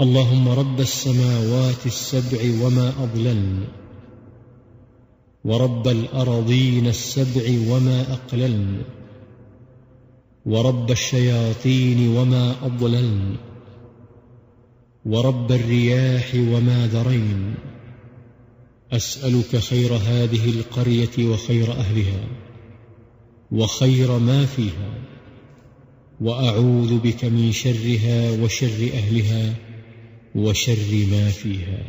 اللهم رب السماوات السبع وما أضلل ورب الأراضين السبع وما أقللن ورب الشياطين وما أضللن ورب الرياح وما ذرين. أسألك خير هذه القرية وخير أهلها وخير ما فيها وأعوذ بك من شرها وشر أهلها. وشر ما فيها